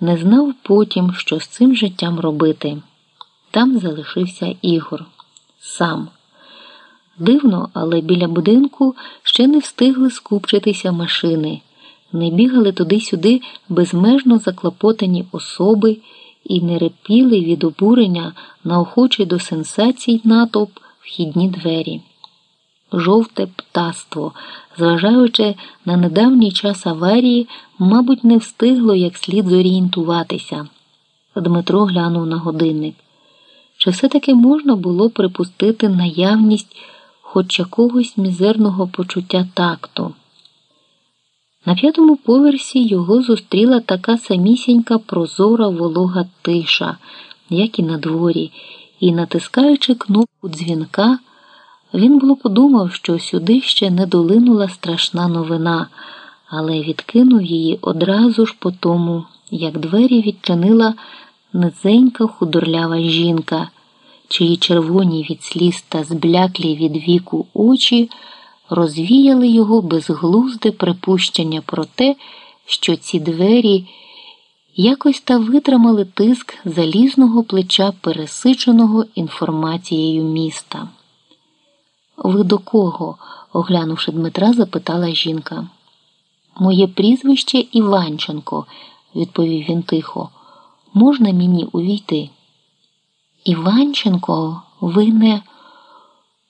не знав потім, що з цим життям робити. Там залишився Ігор сам. Дивно, але біля будинку ще не встигли скупчитися машини, не бігали туди-сюди безмежно заклопотані особи і не репіли від обурення на охочий до сенсацій натовп вхідні двері. Жовте птаство, зважаючи на недавній час аварії, мабуть, не встигло як слід зорієнтуватися. Дмитро глянув на годинник. Чи все-таки можна було припустити наявність хоч якогось мізерного почуття такту? На п'ятому поверсі його зустріла така самісінька прозора волога тиша, як і на дворі, і, натискаючи кнопку дзвінка, він було подумав, що сюди ще не долинула страшна новина, але відкинув її одразу ж по тому, як двері відчинила низенька худорлява жінка, чиї червоні від сліз та збляклі від віку очі розвіяли його безглузде припущення про те, що ці двері якось та витримали тиск залізного плеча пересиченого інформацією міста. Ви до кого? оглянувши Дмитра, запитала жінка. Моє прізвище Іванченко, відповів він тихо. Можна мені увійти? Іванченко, ви не.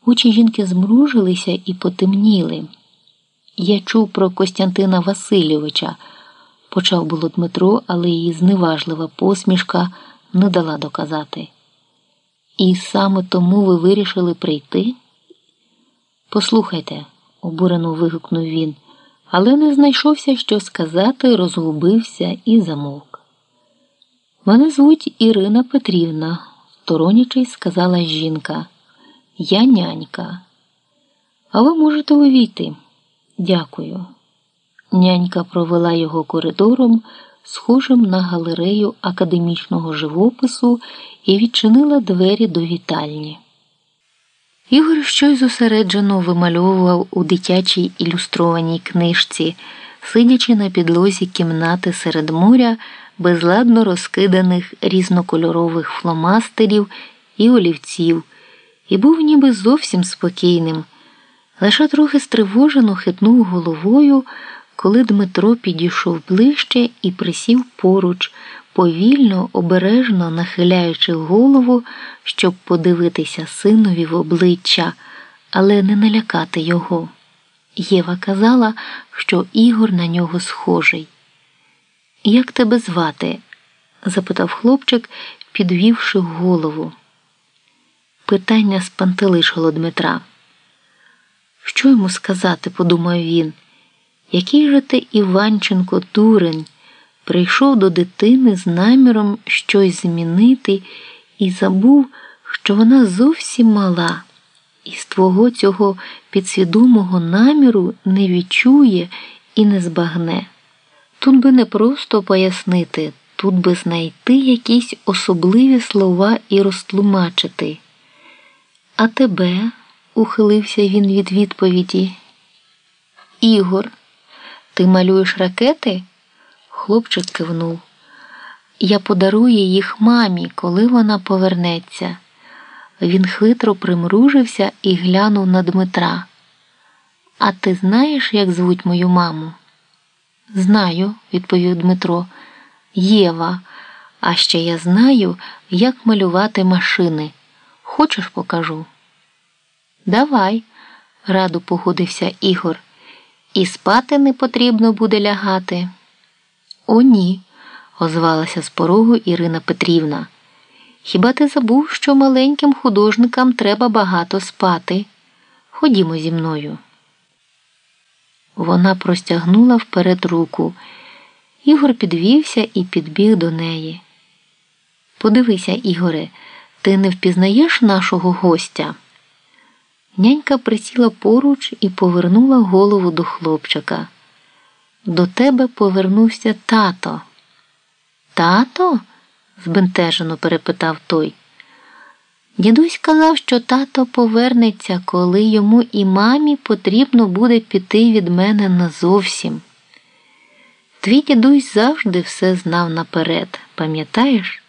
Очі жінки змружилися і потемніли. Я чув про Костянтина Васильовича, почав було Дмитро, але її зневажлива посмішка не дала доказати. І саме тому ви вирішили прийти? Послухайте, обурено вигукнув він, але не знайшовся, що сказати, розгубився і замовк. Мене звуть Ірина Петрівна, сторонячись сказала жінка. Я нянька. А ви можете увійти. Дякую. Нянька провела його коридором, схожим на галерею академічного живопису, і відчинила двері до вітальні. Ігор щось зосереджено вимальовував у дитячій ілюстрованій книжці, сидячи на підлозі кімнати серед моря, безладно розкиданих різнокольорових фломастерів і олівців, і був ніби зовсім спокійним. Лише трохи стривожено хитнув головою, коли Дмитро підійшов ближче і присів поруч повільно, обережно нахиляючи голову, щоб подивитися синові в обличчя, але не налякати його. Єва казала, що Ігор на нього схожий. Як тебе звати? запитав хлопчик, підвівши голову. Питання спантелишило Дмитра. Що йому сказати, подумав він. Який же ти Іванченко дурень? Прийшов до дитини з наміром щось змінити і забув, що вона зовсім мала, і з твого цього підсвідомого наміру не відчує і не збагне. Тут би не просто пояснити, тут би знайти якісь особливі слова і розтлумачити. А тебе, ухилився він від відповіді. Ігор, ти малюєш ракети? Хлопчик кивнув. Я подарую їх мамі, коли вона повернеться. Він хитро примружився і глянув на Дмитра. А ти знаєш, як звуть мою маму? Знаю, відповів Дмитро. Єва, а ще я знаю, як малювати машини. Хочеш покажу? Давай, радо погодився Ігор. І спати не потрібно буде лягати. О, ні, озвалася з порогу Ірина Петрівна. Хіба ти забув, що маленьким художникам треба багато спати? Ходімо зі мною. Вона простягнула вперед руку. Ігор підвівся і підбіг до неї. Подивися, Ігоре, ти не впізнаєш нашого гостя? Нянька присіла поруч і повернула голову до хлопчика. До тебе повернувся тато. Тато? збентежено перепитав той. Дідусь казав, що тато повернеться, коли йому і мамі потрібно буде піти від мене назовсім. Твій дідусь завжди все знав наперед, пам'ятаєш?